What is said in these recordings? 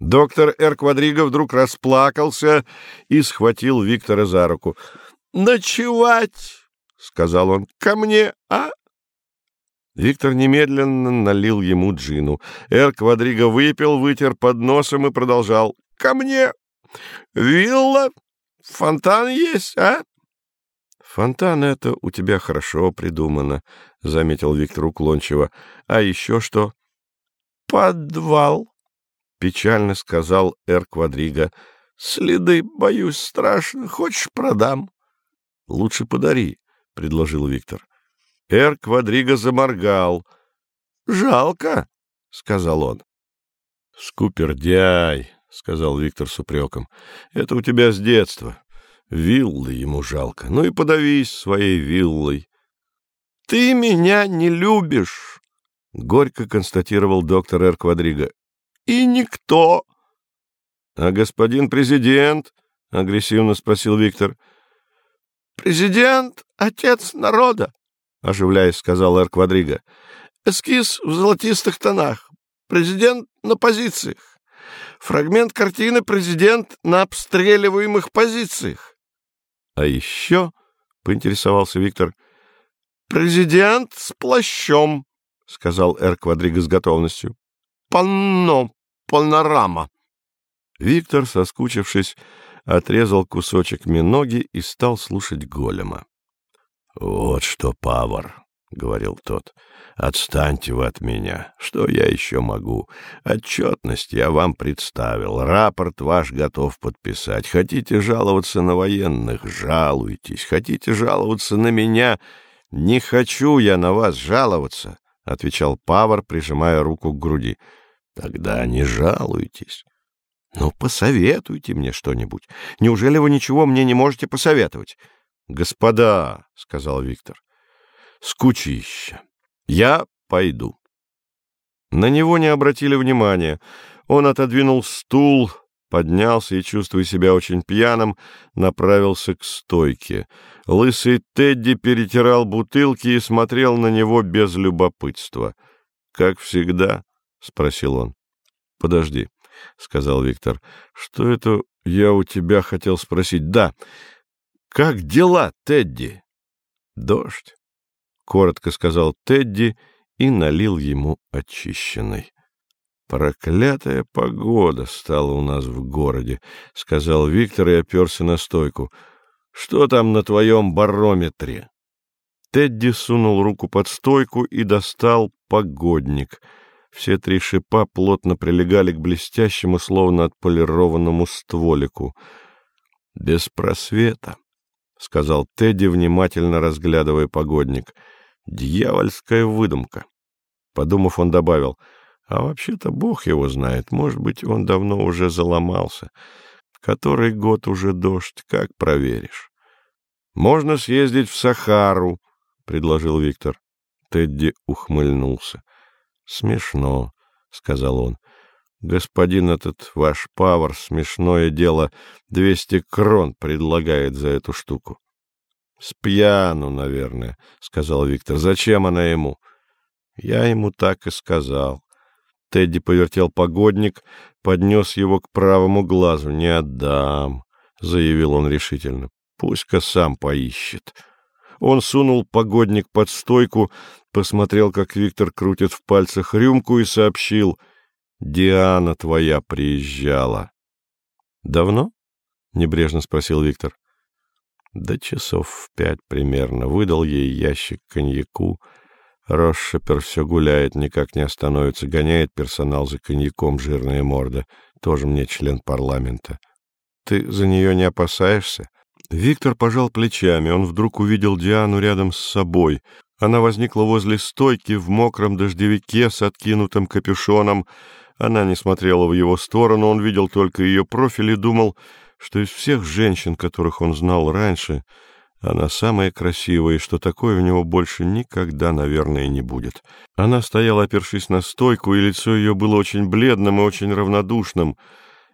Доктор Эр Квадриго вдруг расплакался и схватил Виктора за руку. — Ночевать, — сказал он, — ко мне, а? Виктор немедленно налил ему джину. Эр Квадриго выпил, вытер под носом и продолжал. — Ко мне. Вилла, фонтан есть, а? — Фонтан — это у тебя хорошо придумано, — заметил Виктор уклончиво. — А еще что? — Подвал, — печально сказал Эр Квадриго. — Следы, боюсь, страшно. Хочешь, продам? — Лучше подари, — предложил Виктор. Эр Квадриго заморгал. — Жалко, — сказал он. — Скупердяй, — сказал Виктор с упреком. — Это у тебя с детства. Виллы ему жалко. Ну и подавись своей виллой. — Ты меня не любишь, — горько констатировал доктор Эр Квадриго. — И никто. — А господин президент? — агрессивно спросил Виктор. — Президент — отец народа, — оживляясь, сказал Эр Квадриго. — Эскиз в золотистых тонах. Президент на позициях. Фрагмент картины «Президент на обстреливаемых позициях». — А еще, — поинтересовался Виктор, — президент с плащом, — сказал Эр Квадриго с готовностью. — Панно, панорама. Виктор, соскучившись, отрезал кусочек миноги и стал слушать голема. — Вот что, Павар, — говорил тот, — отстаньте вы от меня. Что я еще могу? Отчетность я вам представил, рапорт ваш готов подписать. Хотите жаловаться на военных — жалуйтесь. Хотите жаловаться на меня — не хочу я на вас жаловаться, — отвечал Павар, прижимая руку к груди. — Тогда не жалуйтесь. — Ну, посоветуйте мне что-нибудь. Неужели вы ничего мне не можете посоветовать? — Господа, — сказал Виктор, — скучища. Я пойду. На него не обратили внимания. Он отодвинул стул, поднялся и, чувствуя себя очень пьяным, направился к стойке. Лысый Тедди перетирал бутылки и смотрел на него без любопытства. — Как всегда? — спросил он. — Подожди, — сказал Виктор. — Что это я у тебя хотел спросить? — Да. Как дела, Тедди? — Дождь коротко сказал Тедди и налил ему очищенной. «Проклятая погода стала у нас в городе», — сказал Виктор и оперся на стойку. «Что там на твоем барометре?» Тедди сунул руку под стойку и достал погодник. Все три шипа плотно прилегали к блестящему, словно отполированному стволику. «Без просвета», — сказал Тедди, внимательно разглядывая погодник. — Дьявольская выдумка. Подумав, он добавил, а вообще-то бог его знает, может быть, он давно уже заломался. Который год уже дождь, как проверишь? Можно съездить в Сахару, — предложил Виктор. Тедди ухмыльнулся. Смешно, — сказал он. Господин этот ваш павар, смешное дело, двести крон предлагает за эту штуку. — С пьяну, наверное, — сказал Виктор. — Зачем она ему? — Я ему так и сказал. Тедди повертел погодник, поднес его к правому глазу. — Не отдам, — заявил он решительно. — Пусть-ка сам поищет. Он сунул погодник под стойку, посмотрел, как Виктор крутит в пальцах рюмку и сообщил. — Диана твоя приезжала. — Давно? — небрежно спросил Виктор. До часов в пять примерно выдал ей ящик коньяку. Росшипер все гуляет, никак не остановится, гоняет персонал за коньяком, жирная морда. Тоже мне член парламента. Ты за нее не опасаешься? Виктор пожал плечами. Он вдруг увидел Диану рядом с собой. Она возникла возле стойки в мокром дождевике с откинутым капюшоном. Она не смотрела в его сторону, он видел только ее профиль и думал что из всех женщин, которых он знал раньше, она самая красивая, и что такое у него больше никогда, наверное, не будет. Она стояла, опершись на стойку, и лицо ее было очень бледным и очень равнодушным,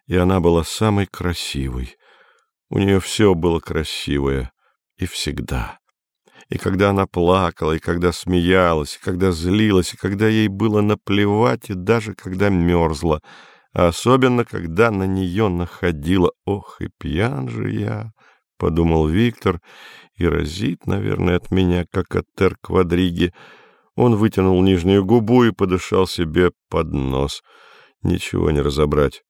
и она была самой красивой. У нее все было красивое, и всегда. И когда она плакала, и когда смеялась, и когда злилась, и когда ей было наплевать, и даже когда мерзла — а особенно, когда на нее находила. Ох, и пьян же я, — подумал Виктор, — и разит, наверное, от меня, как от тер-квадриги. Он вытянул нижнюю губу и подышал себе под нос. Ничего не разобрать.